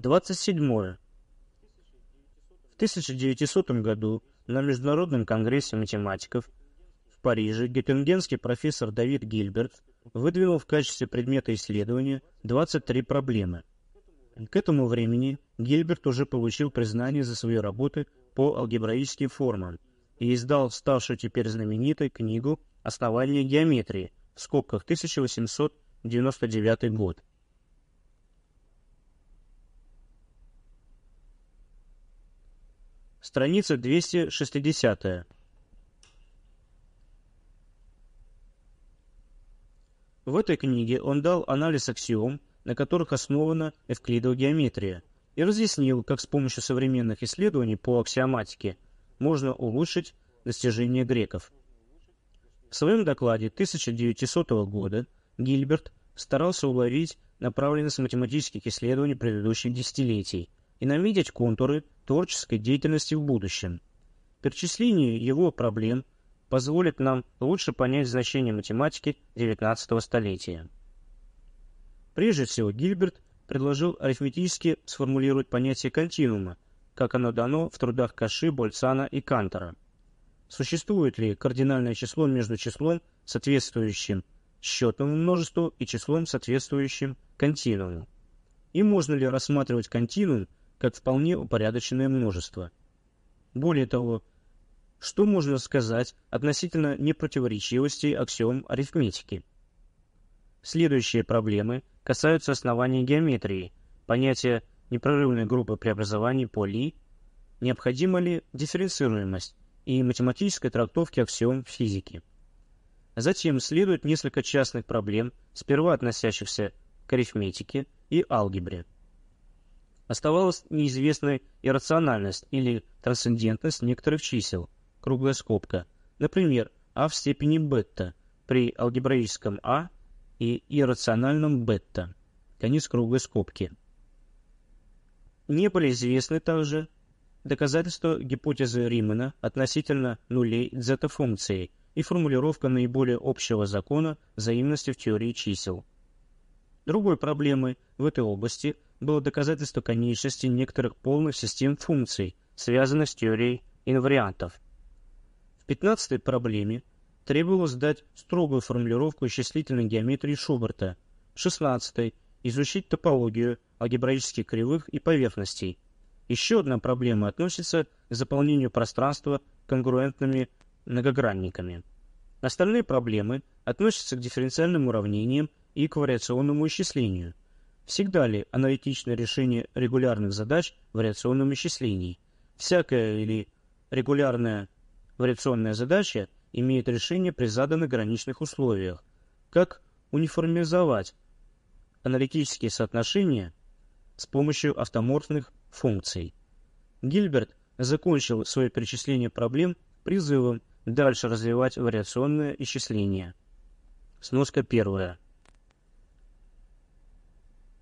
27. В 1900 году на Международном конгрессе математиков в Париже геттингенский профессор Давид Гильберт выдвинул в качестве предмета исследования 23 проблемы. К этому времени Гильберт уже получил признание за свои работы по алгебраическим формам и издал ставшую теперь знаменитой книгу «Основание геометрии» в скобках 1899 год. Страница 260. В этой книге он дал анализ аксиом, на которых основана эвклидова геометрия, и разъяснил, как с помощью современных исследований по аксиоматике можно улучшить достижения греков. В своем докладе 1900 года Гильберт старался уловить направленность математических исследований предыдущих десятилетий и наметить контуры творческой деятельности в будущем. Перечисление его проблем позволит нам лучше понять значение математики XIX столетия. Прежде всего, Гильберт предложил арифметически сформулировать понятие континуума, как оно дано в трудах Каши, Больцана и Кантора. Существует ли кардинальное число между числом, соответствующим счетному множеству, и числом, соответствующим континууму? И можно ли рассматривать континуум как вполне упорядоченное множество. Более того, что можно сказать относительно непротиворечивости аксиом арифметики? Следующие проблемы касаются оснований геометрии, понятия непрерывной группы преобразований по Ли, необходима ли дифференцируемость и математической трактовки аксиом физики. Затем следует несколько частных проблем, сперва относящихся к арифметике и алгебре. Оставалась неизвестная иррациональность или трансцендентность некоторых чисел, круглая скобка, например, а в степени бета при алгебраическом а и иррациональном бета, конец круглой скобки. Не были известны также доказательства гипотезы Римана относительно нулей зета-функции и формулировка наиболее общего закона взаимности в теории чисел. Другой проблемой в этой области – было доказательство конечности некоторых полных систем функций, связанных с теорией инвариантов. В пятнадцатой проблеме требовалось дать строгую формулировку исчислительной геометрии Шуберта. В шестнадцатой изучить топологию алгебраических кривых и поверхностей. Еще одна проблема относится к заполнению пространства конгруентными многогранниками. Остальные проблемы относятся к дифференциальным уравнениям и к вариационному исчислению – Всегда ли аналитичное решение регулярных задач вариационном исчислении? Всякая или регулярная вариационная задача имеет решение при заданных граничных условиях. Как униформизовать аналитические соотношения с помощью автоморфных функций? Гильберт закончил свое перечисление проблем призывом дальше развивать вариационное исчисление. Сноска первая.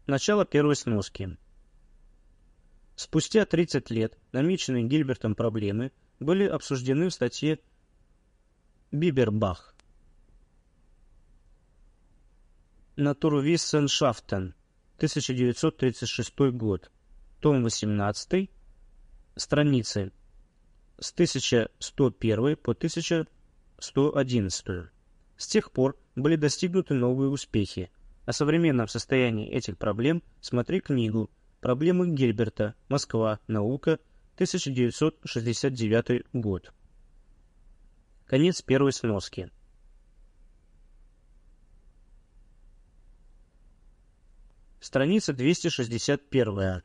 Начало первой сноски. Спустя 30 лет намеченные Гильбертом проблемы были обсуждены в статье Бибербах Натурвиссеншафтен, 1936 год, том 18, страницы с 1101 по 1111. С тех пор были достигнуты новые успехи – о современном состоянии этих проблем смотри книгу «Проблемы Гильберта. Москва. Наука. 1969 год». Конец первой сноски. Страница 261.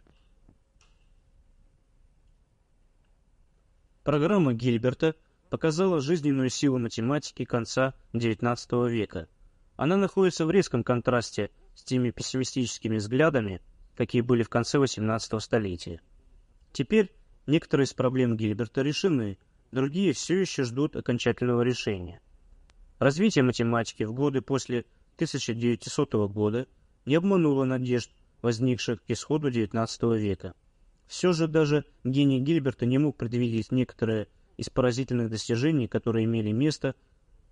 Программа Гильберта показала жизненную силу математики конца XIX века – она находится в резком контрасте с теми пессимистическими взглядами, какие были в конце XVIII столетия. Теперь некоторые из проблем Гильберта решены, другие все еще ждут окончательного решения. Развитие математики в годы после 1900 года не обмануло надежд, возникших к исходу XIX века. Все же даже гений Гильберта не мог предвидеть некоторые из поразительных достижений, которые имели место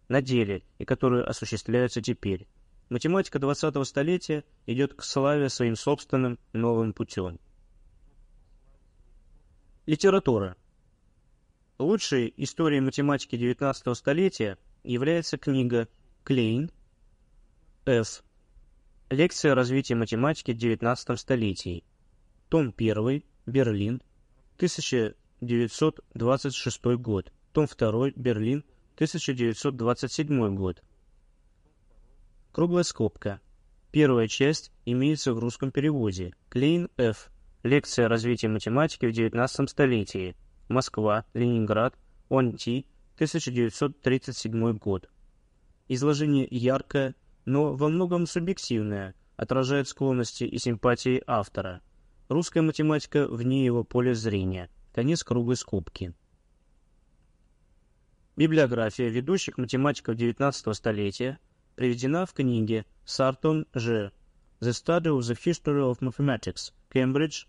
на деле и которые осуществляются теперь. Математика 20-го столетия идет к славе своим собственным новым путем. Литература. Лучшей историей математики XIX столетия является книга Клейн Ф. Лекция о развитии математики в XIX столетии. Том 1. Берлин. 1926 год. Том 2. Берлин. 1927 год. Круглая скобка. Первая часть имеется в русском переводе. Клейн Ф. Лекция о развитии математики в XIX столетии. Москва, Ленинград, ОНТ, 1937 год. Изложение яркое, но во многом субъективное, отражает склонности и симпатии автора. Русская математика вне его поля зрения. Конец круглой скобки. Библиография ведущих математиков XIX столетия приведена в книге Сартон Ж. The Study of the History of Mathematics, Cambridge,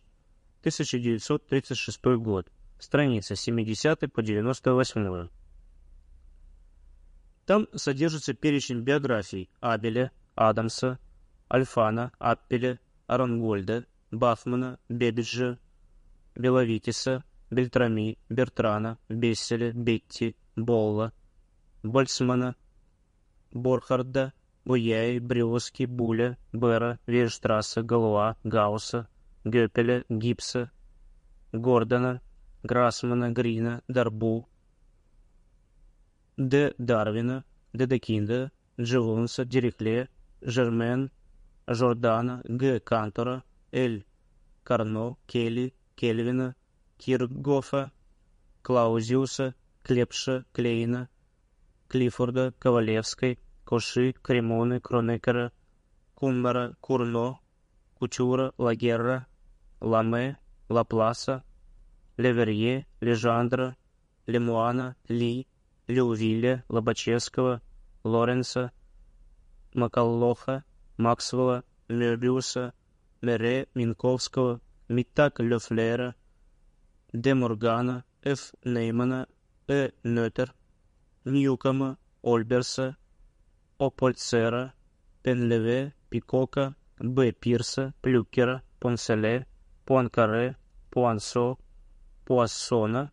1936 год, страница 70 по 98. Там содержится перечень биографий Абеля, Адамса, Альфана, Аппеля, Арангольда, Бафмана, Бебиджа, Беловитиса, Бельтрами, Бертрана, Бесселя, Бетти, Болла, Больцмана, Борхарда, Буяи, Брюски, Буля, Бера, Вейерштрасса, Галуа, Гаусса, Гёпеля, Гипса, Гордона, Грассмана, Грина, Дарбу, Д. Дарвина, Дедекинда, Дживунса, Дирихле, Жермен, Жордана, Г. Кантора, Эль Карно, Келли, Кельвина, Киргофа, Клаузиуса, Клепша, Клейна, Клиффорда, Ковалевской, Коши, Кремоны, Кронекера, Кунмара, Курно, Кучура, Лагерра, Ламе, Лапласа, Леверье, Лежандра, Лемуана, Ли, Лювиля, Лобачевского, Лоренса, Макаллоха, Максвелла, Мебиуса, Мере, Минковского, Миттак Лефлера, Де Моргана, Ф. Неймана, Э. Нетер, Ньюкома, Ольберса, Опольцера, Пенлеве, Пикока, Б. Пирса, Плюкера, Понселе, Пуанкаре, Пуансо, Пуассона,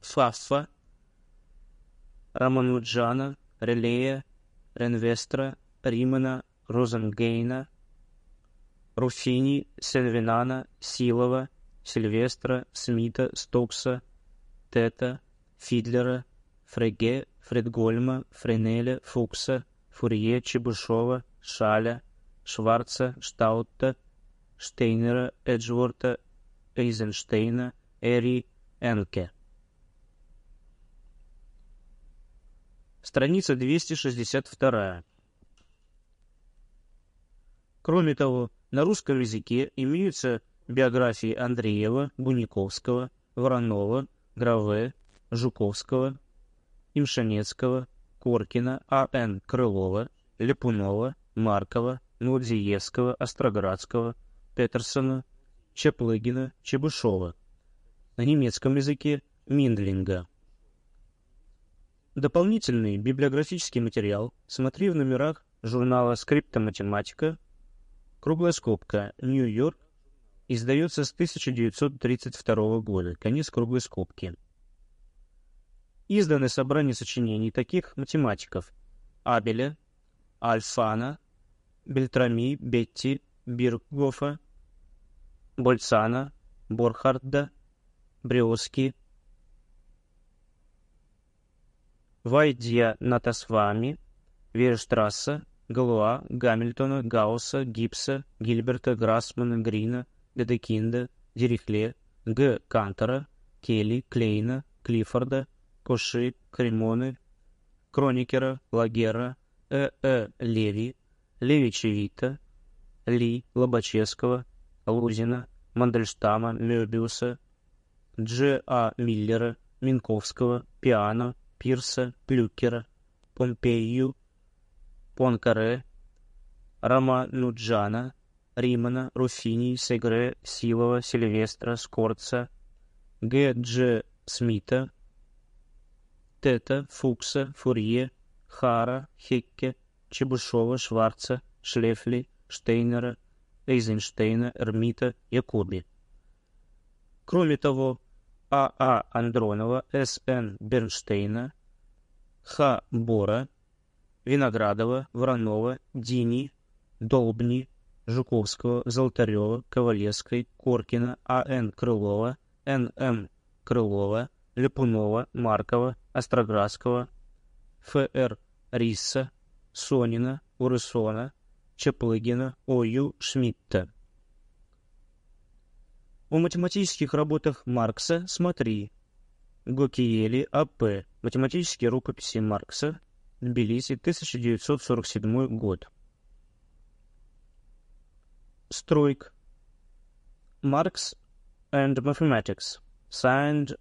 Фаффа, Рамануджана, Релея, Ренвестра, Римана, Розенгейна, Руфини, Сельвинана, Силова, Сильвестра, Смита, Стокса, Тета, Фидлера, Фреге, Фредгольма, Френеля, Фукса, Фурье, Чебушова, Шаля, Шварца, Штаутта, Штейнера, Эджворта, Эйзенштейна, Эри, Энке. Страница 262. Кроме того, на русском языке имеются биографии Андреева, Буниковского, Воронова, Граве, Жуковского, Имшанецкого, Коркина, А.Н. Крылова, Лепунова, Маркова, Нудзиевского, Остроградского, Петерсона, Чеплыгина, Чебышева. На немецком языке Миндлинга. Дополнительный библиографический материал смотри в номерах журнала «Скриптоматематика», круглая скобка, Нью-Йорк, издается с 1932 года, конец круглой скобки. Изданы собрания сочинений таких математиков. Абеля, Альфана, Бельтрами, Бетти, Биргофа, Больцана, Борхарда, Бриоски, Вайдья Натасвами, Вейерштрасса, Галуа, Гамильтона, Гаусса, Гипса, Гильберта, Грассмана, Грина, Дедекинда, Дирихле, Г. Кантера, Келли, Клейна, Клиффорда, Коши, Кремоны, Кроникера, Лагера, Э. Э. Леви, Леви Чевита, Ли, Лобачевского, Лузина, Мандельштама, Мёбиуса, Дж. А. Миллера, Минковского, Пиано, Пирса, Плюкера, Помпею, Понкаре, Рамануджана, Римана, Руфини, Сегре, Силова, Сильвестра, Скорца, Г. Дж. Смита, Тета, Фукса, Фурье, Хара, Хекке, Чебушова, Шварца, Шлефли, Штейнера, Эйзенштейна, Эрмита, Якоби. Кроме того, А.А. Андронова, С.Н. Бернштейна, Х. Бора, Виноградова, Воронова, Дини, Долбни, Жуковского, Золотарева, Ковалевской, Коркина, А.Н. Крылова, Н.М. Крылова, Лепунова, Маркова, Остроградского, Ф.Р. Рисса, Сонина, Урысона, Чаплыгина, О.Ю. Шмидта. О математических работах Маркса смотри. Гокиели А.П. Математические рукописи Маркса. Тбилиси, 1947 год. Стройк. Marx and Mathematics. Signed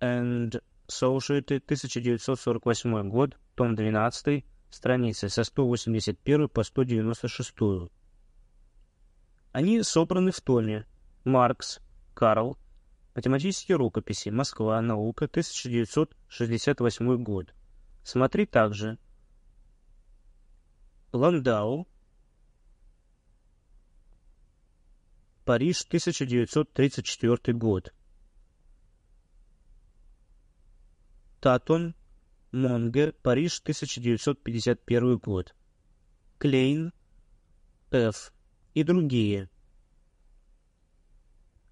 and Associated, 1948 год, том 12, страницы со 181 по 196. Они собраны в томе Маркс, Карл, Математические рукописи, Москва, наука, 1968 год. Смотри также Ландау, Париж, 1934 год. Татон, Монге, Париж, 1951 год. Клейн, Ф. и другие.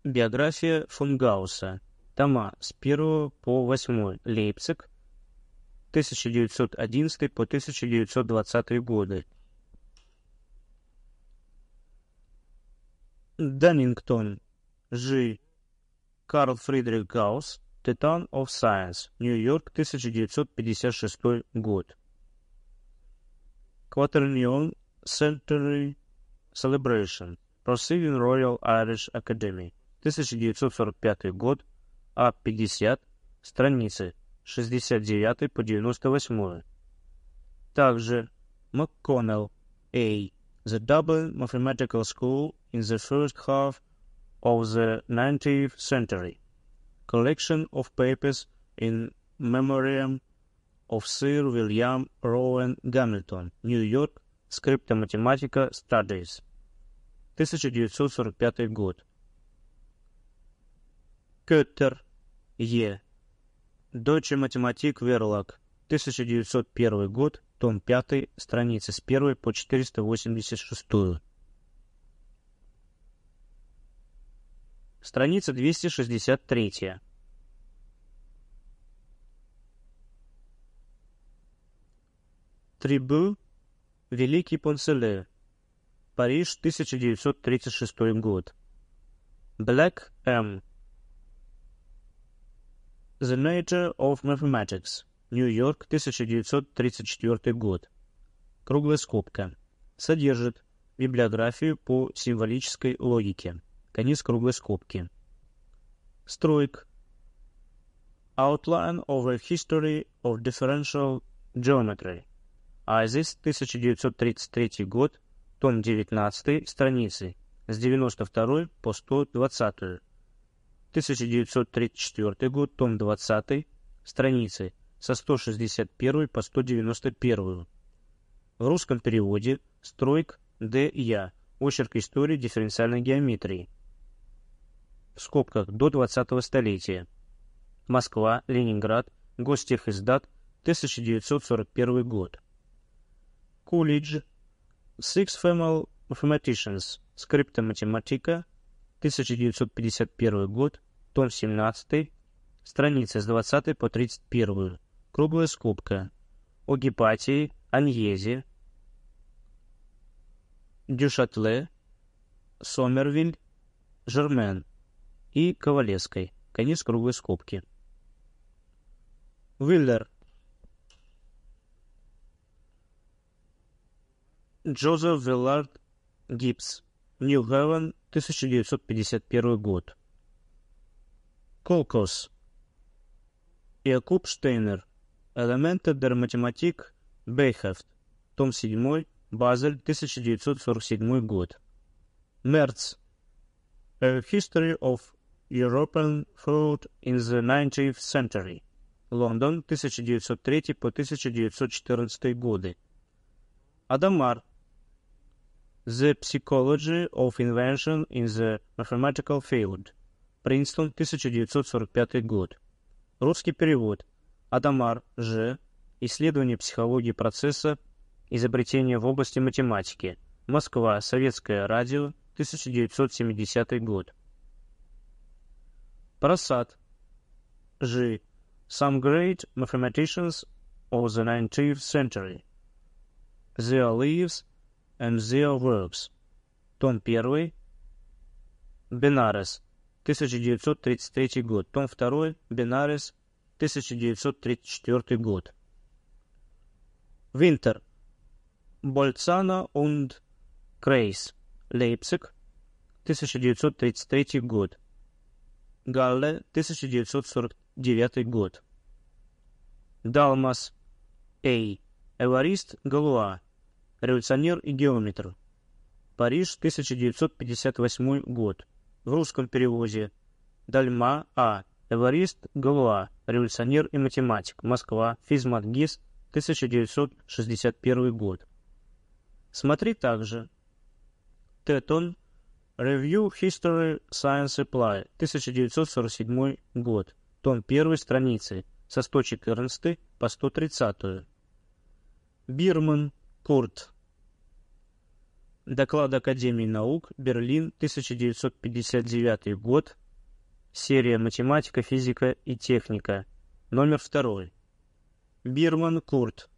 Биография фон Гаусса. Тома с 1 по 8. Лейпциг, 1911 по 1920 годы. Даннингтон, Ж. Карл Фридрих Гаусс, Titan of Science, Нью-Йорк, 1956 год. Quaternion Century Celebration, Proceeding Royal Irish Academy, 1945 год, А50, страницы 69 по 98. Также МакКоннелл, A. The Dublin Mathematical School in the First Half of the Nineteenth Century collection of papers in memoriam of Sir William Rowan Гамильтон, Нью-Йорк, Scripta Mathematica Studies, 1945 год. Kötter, Е. Deutsche Mathematik Verlag, 1901 год, том 5, страницы с 1 по 486. Страница 263. Трибу, Великий Понселе, Париж, 1936 год. Black M. The Nature of Mathematics, Нью-Йорк, 1934 год. Круглая скобка. Содержит библиографию по символической логике. Конец круглой скобки. Стройк. Outline of a History of Differential Geometry. Айзис, 1933 год, том 19, страницы с 92 по 120. 1934 год, том 20, страницы со 161 по 191. В русском переводе Стройк Д. Я. Очерк истории дифференциальной геометрии в скобках до 20-го столетия. Москва, Ленинград, Гостехиздат, 1941 год. Кулидж, Six Female Mathematicians, Скрипта математика, 1951 год, том 17, страницы с 20 по 31, круглая скобка. О Гепатии, Аньезе, Дюшатле, Сомервиль, Жермен, и Ковалевской. Конец круглой скобки. Виллер. Джозеф Виллард Гибс. Нью-Хевен, 1951 год. Колкос. Якуб Штейнер. Элементы der Mathematik Бейхефт. Том 7. Базель, 1947 год. Мерц. A History of European Thought in the Nineteenth Century. Лондон, 1903 по 1914 годы. Адамар. The Psychology of Invention in the Mathematical Field. Принстон, 1945 год. Русский перевод. Адамар Ж. Исследование психологии процесса. Изобретения в области математики. Москва. Советское радио. 1970 год. Просад. Ж. Some great mathematicians of the 19th century. Their lives and their works. Том 1. Бенарес. 1933 год. Том 2. Бенарес. 1934 год. Винтер. Больцана und Крейс. Лейпциг. 1933 год. Галле. 1949 год. Далмас. Эй. Эварист Галуа. Революционер и геометр. Париж, 1958 год. В русском переводе. Дальма А. Эварист Галуа. Революционер и математик. Москва. Физмат ГИС. 1961 год. Смотри также. Тетон. Review History Science Apply. 1947 год. Том 1 страницы. Со 114 по 130. Бирман. Курт. Доклад Академии наук, Берлин, 1959 год. Серия «Математика, физика и техника». Номер второй. Бирман Курт.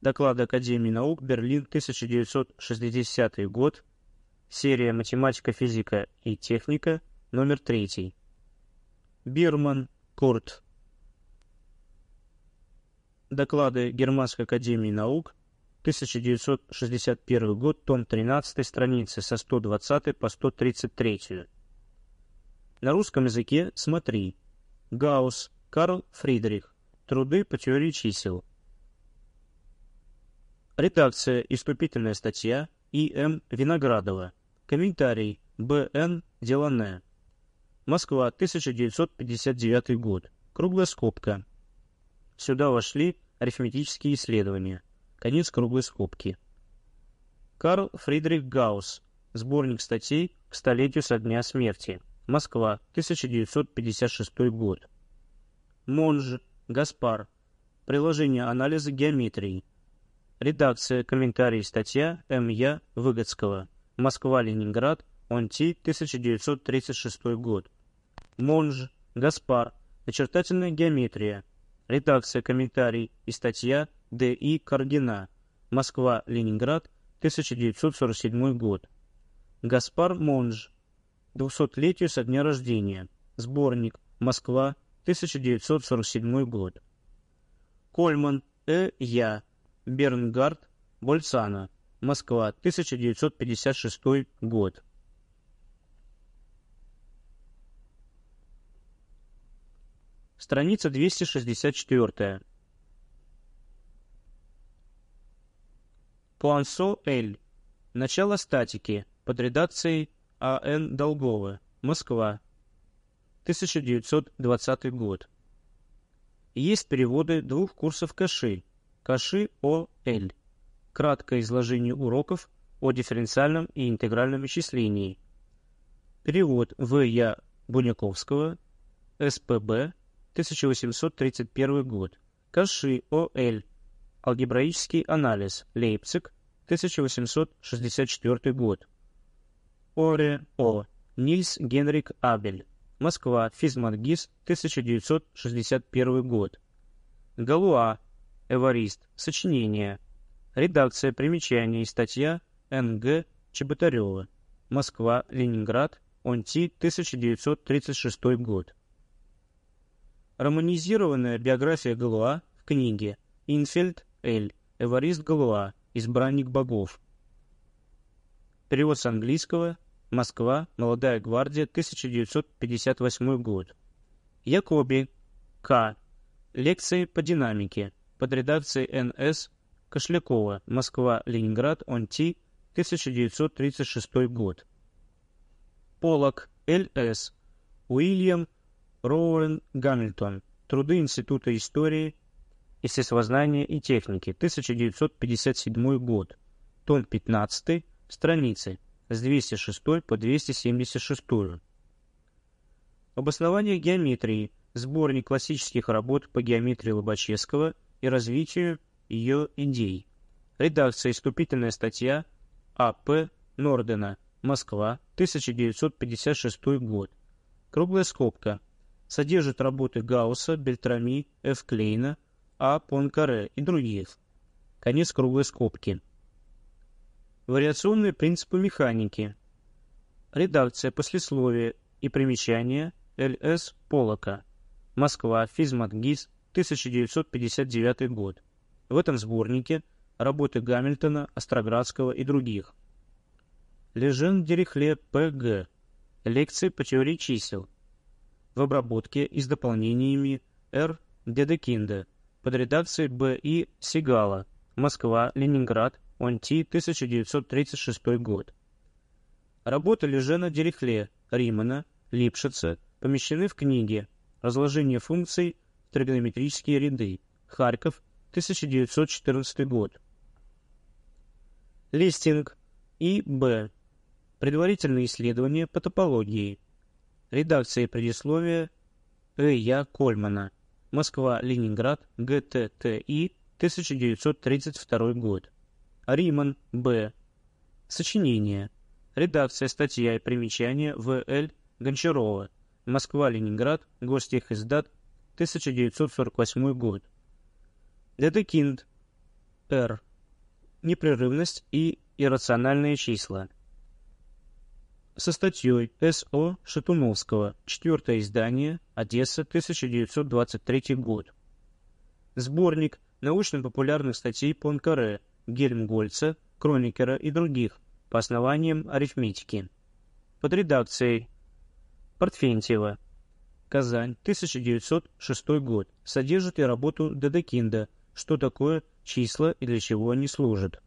Доклад Академии наук, Берлин, 1960 год. Серия «Математика, физика и техника». Номер третий. Бирман Курт. Доклады Германской академии наук, 1961 год, том 13, страницы со 120 по 133. На русском языке смотри. Гаусс, Карл Фридрих. Труды по теории чисел. Редакция и вступительная статья И.М. Виноградова. Комментарий Б.Н. Делане. Москва, 1959 год. Круглая скобка. Сюда вошли арифметические исследования. Конец круглой скобки. Карл Фридрих Гаусс. Сборник статей к столетию со дня смерти. Москва, 1956 год. Монж, Гаспар. Приложение анализа геометрии. Редакция, комментарий, статья М.Я. Выгодского. Москва-Ленинград, ОНТИ, 1936 год. Монж, Гаспар. Начертательная геометрия. Редакция, комментарий и статья Д.И. Каргина. Москва-Ленинград, 1947 год. Гаспар Монж. 200-летию со дня рождения. Сборник. Москва, 1947 год. Кольман Э. Я. Бернгард. Больцана. Москва, 1956 год. Страница 264. Пуансо Эль. Начало статики. Под редакцией А.Н. Долгова. Москва. 1920 год. Есть переводы двух курсов Каши. Каши О.Л. Краткое изложение уроков о дифференциальном и интегральном исчислении. Перевод В. Я. Буняковского. СПБ. 1831 год. Каши О.Л. Алгебраический анализ. Лейпциг. 1864 год. Оре О. Нильс Генрик Абель. Москва. Физмат-ГИС. 1961 год. Галуа. Эварист. Сочинение. Редакция примечания и статья Н.Г. Чеботарева. Москва. Ленинград. ОНТИ. 1936 год. Романизированная биография Галуа в книге Инфельд Л. Эварист Галуа. Избранник богов. Перевод с английского. Москва. Молодая гвардия. 1958 год. Якоби. К. Лекции по динамике. Под редакцией Н.С. Кошлякова. Москва. Ленинград. ОНТИ. 1936 год. Полок. Л.С. Уильям Роуэн Гамильтон. Труды Института истории, естествознания и техники. 1957 год. Том 15. Страницы с 206 по 276. Обоснование геометрии. Сборник классических работ по геометрии Лобачевского и развитию ее идей. Редакция «Искупительная статья» А.П. Нордена. Москва, 1956 год. Круглая скобка. Содержит работы Гаусса, Бельтрами, Ф. Клейна, А. Понкаре и других. Конец круглой скобки. Вариационные принципы механики. Редакция послесловия и примечания Л.С. Полока. Москва, Физматгиз, 1959 год. В этом сборнике работы Гамильтона, Остроградского и других. Лежен Дирихле П.Г. Лекции по теории чисел. В обработке и с дополнениями Р. Дедекинда под редакцией Б. И. Сигала. Москва, Ленинград, ОНТИ, 1936 год. Работы Лежена Дирихле, Римана, Липшица помещены в книге «Разложение функций в тригонометрические ряды. Харьков, 1914 год». Листинг. И. Б. Предварительные исследования по топологии. Редакция и предисловие Э. Я. Кольмана. Москва, Ленинград, ГТТИ, 1932 год. Риман, Б. Сочинение. Редакция, статья и примечания В.Л. Гончарова. Москва, Ленинград, Гостехиздат, 1948 год. Детекинд. Р. Непрерывность и иррациональные числа. Со статьей С.О. Шатуновского. Четвертое издание. Одесса, 1923 год. Сборник научно-популярных статей Понкаре, Гельмгольца, Кроникера и других по основаниям арифметики. Под редакцией Портфентьева. Казань, 1906 год. Содержит и работу Дедекинда «Что такое числа и для чего они служат».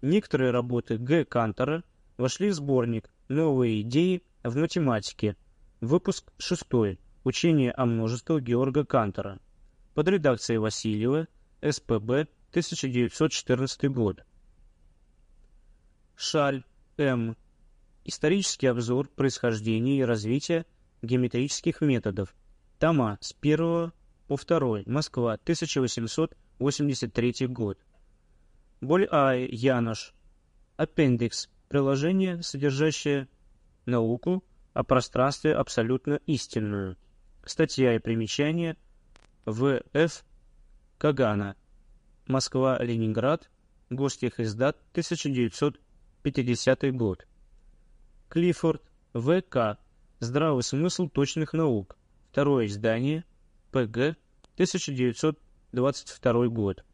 Некоторые работы Г. Кантора вошли в сборник «Новые идеи в математике», выпуск 6, «Учение о множествах Георга Кантора», под редакцией Васильева, СПБ, 1914 год. Шаль, М. Исторический обзор происхождения и развития геометрических методов. Тома с 1 по 2. Москва, 1883 год. Боль-Ай, Янош. Аппендикс. Приложение, содержащее науку о пространстве абсолютно истинную. Статья и примечания В. Ф. Кагана. Москва-Ленинград. Гостехиздат, 1950 год. Клиффорд. В.К. Здравый смысл точных наук. Второе издание. П.Г. 1922 год.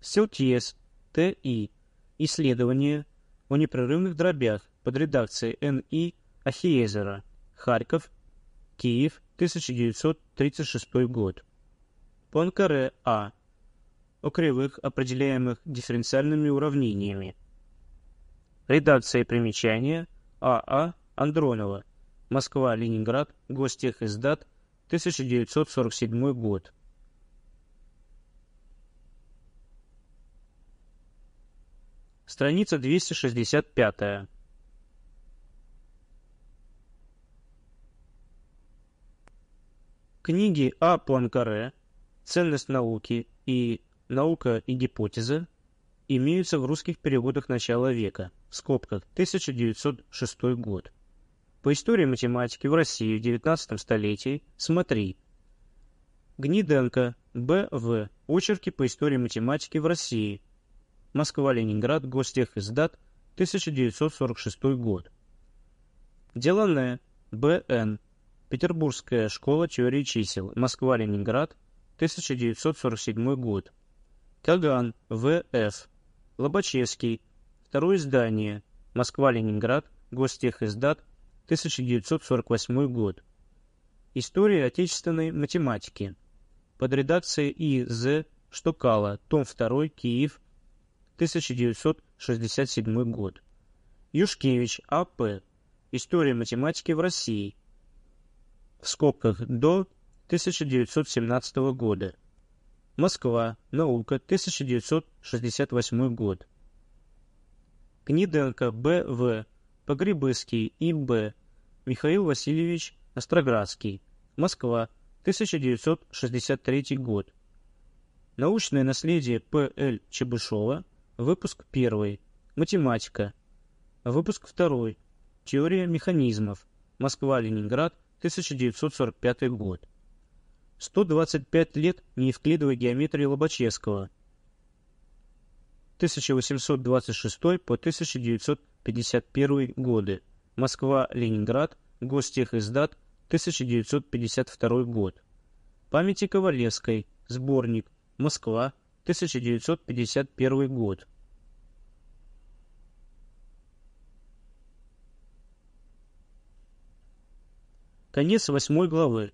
Селтьес. Т.И. Исследование о непрерывных дробях под редакцией Н.И. Ахиезера. Харьков. Киев. 1936 год. Пуанкаре А. О кривых, определяемых дифференциальными уравнениями. Редакция примечания А.А. Андронова. Москва, Ленинград, Гостехиздат, 1947 год. Страница 265. Книги А. Пуанкаре «Ценность науки» и «Наука и гипотеза» имеются в русских переводах начала века, в скобках 1906 год. По истории математики в России в XIX столетии смотри. Гниденко, Б.В. Очерки по истории математики в России. Москва-Ленинград, Гостехиздат, 1946 год. Делане, Б.Н. Петербургская школа теории чисел. Москва-Ленинград, 1947 год. Каган, В.Ф. Лобачевский. Второе издание. Москва-Ленинград. Гостехиздат. 1948 год. История отечественной математики. Под редакцией И.З. Штукала. Том 2. Киев. 1967 год. Юшкевич, А.П. История математики в России. В скобках до 1917 года. Москва. Наука. 1968 год. Книденко Б.В. Погребыский И.Б. Михаил Васильевич Остроградский. Москва. 1963 год. Научное наследие П.Л. Чебышева. Выпуск 1. Математика. Выпуск 2. Теория механизмов. Москва-Ленинград. 1945 год. 125 лет неевклидовой геометрии Лобачевского. 1826 по 1951 годы. Москва-Ленинград. Гостехиздат. 1952 год. Памяти Ковалевской. Сборник. Москва. 1951 год. Конец восьмой главы.